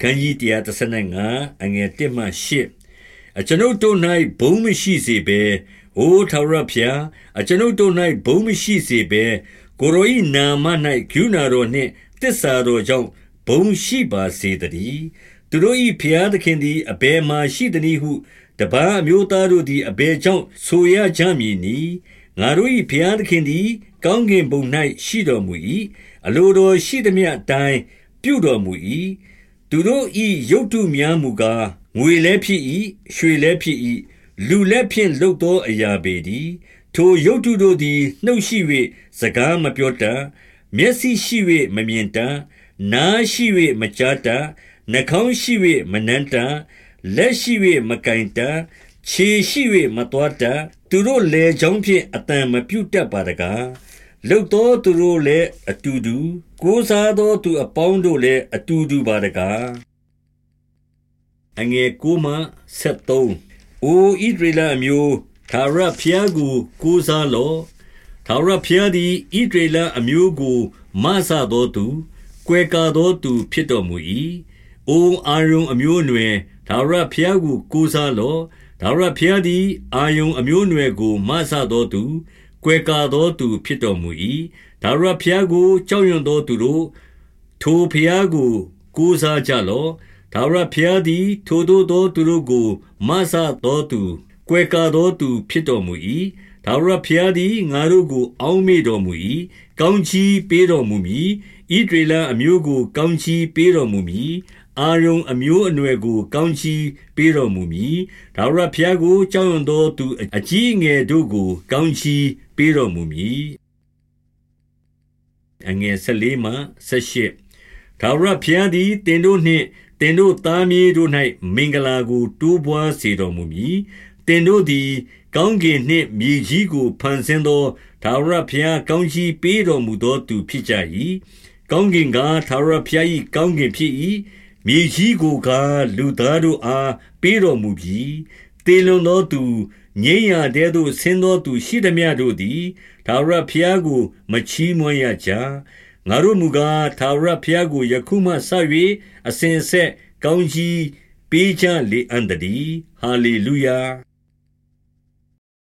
ခန်းကြီး135အငယ်1မှ8အကျွန်ုပ်တို့၌ဘုံမရှိစေဘဲအိုထာဝရဖျားအကျွန်ုပ်တို့၌ဘုံမရှိစေဘဲကိုရောဤနာမ၌ဂုဏတော်နှင့်တစ္ဆာတော်ကြောင့်ဘုံရှိပါစေတည်းသူတို့၏ဖျားသခင်သည်အဘယ်မှရှိသနည်းဟုတပန်းအမျိုးသားတို့သည်အဘယ်ကြောင့်ဆိုရကြမည်နည်းငါတို့၏ဖျားသခင်သည် ကောင်းကင်ဘုံ၌ရှိတော်မူ၏အလိုတော်ရှိသမျှအတိုင်းပြုတော်မူ၏ သူတို့၏ရုပ်တုများမူကားငွေလည်းဖြစ်၏ရွှေလည်းဖြစ်၏လူလည်းဖြင့်လှုပ်သောအရာပေသည်ထိုရုပ်တုတို့သည်နှုတ်ရှိ၍စကားမပြောတတ်မျက်စိရှိ၍မမြင်တတ်နားရှိ၍မကြားတတ်နှာခေါင်းရှိ၍မနှမ်းတတ်လက်ရှိ၍မကင်တတ်ခြေရှိ၍မတော်တတ်သူတို့လေချောင်းဖြင့်အတန်မပြုတ်တတ်ပါတကား လှုပ်သောသူတို့လည်းအတူတူကိုးစားသောသူအပေါင်းတို့လည်းအတူတူပါတကားအငယ်ကိုမှ73အိုဣဒရလအမျိုးသာရဖျားကိုကိုးစားလောသာရဖျားသည်ဣဒရလအမျိုးကိုမဆသောသူကွယ်ကာသောသူဖြစ်တော်မူ၏အိုအာရုံအမျိုးအနွယ်သာရဖျားကိုကိုးစားလောသာရဖျားသည်အာယုံအမျိုးအနွယ်ကိုမဆသောသူ ကွယ်ကာသောသူဖြစ်တော်မူ၏။ထာဝရဘုရားကိုကြောက်ရွံ့သောသူတို့၊ထိုဘုရားကိုကိုးစားကြလော့။ထာဝရဘုရားသည် ထိုသို့သောသူတို့ကိုမစသောသူ၊ကွယ်ကာသောသူဖြစ်တော်မူ၏။ထာဝရဘုရားသည်ငါတို့ကို အောက်မေ့တော်မူ၏။ကောင်းကြီးပေးတော်မူမည်။ဣသရေလအမျိုးကို ကောင်းကြီးပေးတော်မူမည်အာရုန်အမျိုးအနွယ်ကို ကောင်းချီးပေးတော်မူမည်။ထာဝရဘုရားကို ကြောက်ရွံ့သောသူ အကြီးအငယ်တို့ကို ကောင်းချီးပေးတော်မူမည်။အငယ်14မှ18ထာဝရဘုရားသည်တင်တို့နှင့်တင်တို့သားမြေးတို့၌မင်္ဂလာကို တိုးပွားစေတော်မူမည်။တင်တို့သည် ကောင်းကင်နှင့်မြေကြီးကို ဖန်ဆင်းသော ထာဝရဘုရား ကောင်းချီးပေးတော်မူသောသူ ဖြစ်ကြ၏။ကောင်းကင်ကား ထာဝရဘုရား၏ကောင်းကင်ဖြစ်၏။ မြေကြီးကိုကားလူသားတို့အားပေးတော်မူပြီတေလွန်သောသူငိမ့်ရတဲ့သို့ဆင်းသောသူရှိသမျှတို့သည်သာရဖျားကိုမချီးမွမ်းရကြငါတို့မူကားသာရဖျားကိုယခုမှဆ၍အစဉ်ဆက်ကောင်းကြီးပေးချလေအံ့တည်းဟာလေလုယာ